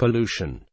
pollution.